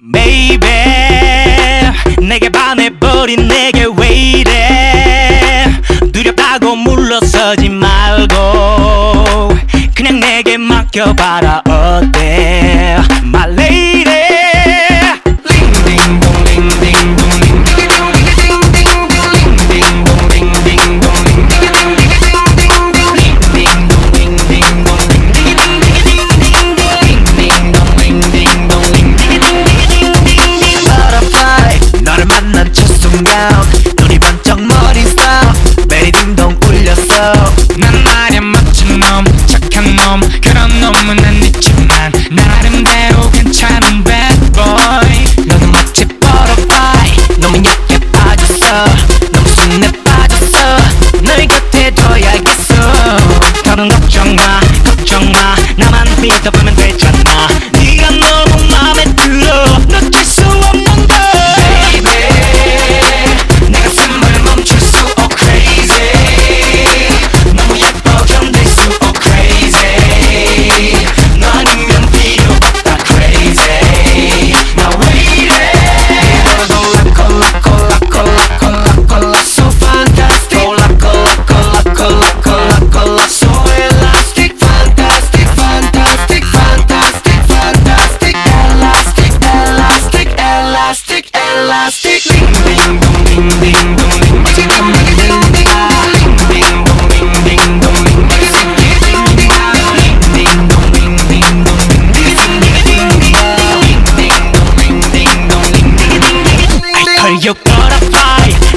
Baby 내게 반해버린 내게 왜 이래? 두렵다고 물러서지 말고 그냥 내게 맡겨봐라 어때?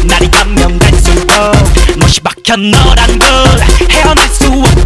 날이 감명될수록 못이 박혀 너란 걸 헤어날 수 없어